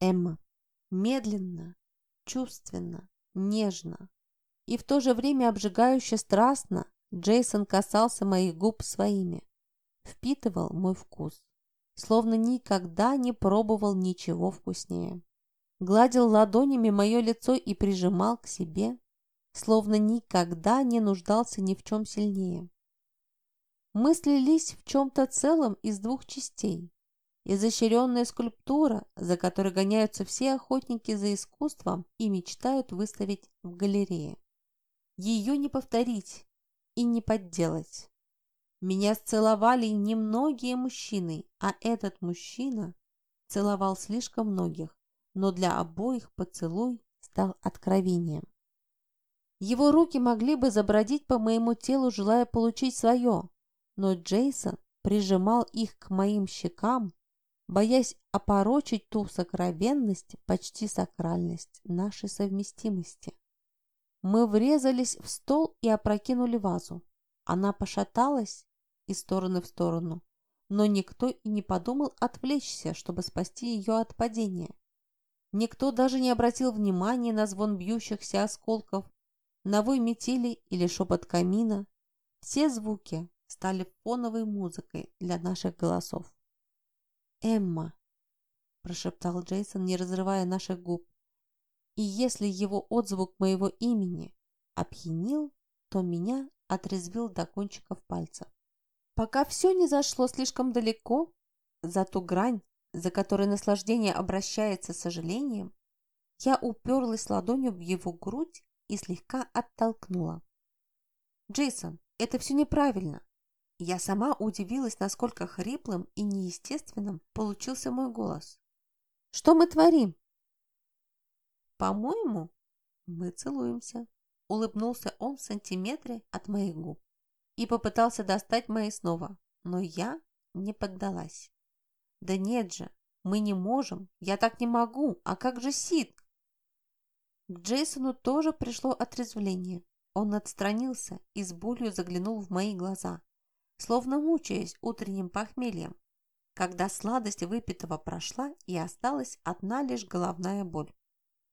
Эмма. Медленно, чувственно, нежно и в то же время обжигающе страстно Джейсон касался моих губ своими, впитывал мой вкус, словно никогда не пробовал ничего вкуснее. Гладил ладонями мое лицо и прижимал к себе, словно никогда не нуждался ни в чем сильнее. Мы слились в чем-то целом из двух частей. Изощренная скульптура, за которой гоняются все охотники за искусством и мечтают выставить в галерее. Ее не повторить и не подделать. Меня целовали немногие мужчины, а этот мужчина целовал слишком многих, но для обоих поцелуй стал откровением. Его руки могли бы забродить по моему телу, желая получить свое, но Джейсон прижимал их к моим щекам, боясь опорочить ту сокровенность, почти сакральность нашей совместимости. Мы врезались в стол и опрокинули вазу. Она пошаталась из стороны в сторону, но никто и не подумал отвлечься, чтобы спасти ее от падения. Никто даже не обратил внимания на звон бьющихся осколков, на вой метели или шепот камина. Все звуки стали фоновой музыкой для наших голосов. «Эмма», – прошептал Джейсон, не разрывая наших губ. И если его отзвук моего имени опьянил, то меня отрезвил до кончиков пальцев. Пока все не зашло слишком далеко, за ту грань, за которой наслаждение обращается с сожалением, я уперлась ладонью в его грудь и слегка оттолкнула. «Джейсон, это все неправильно. Я сама удивилась, насколько хриплым и неестественным получился мой голос. «Что мы творим?» «По-моему, мы целуемся», — улыбнулся он в сантиметре от моих губ и попытался достать мои снова, но я не поддалась. «Да нет же, мы не можем, я так не могу, а как же Сид?» К Джейсону тоже пришло отрезвление. Он отстранился и с болью заглянул в мои глаза словно мучаясь утренним похмельем, когда сладость выпитого прошла и осталась одна лишь головная боль.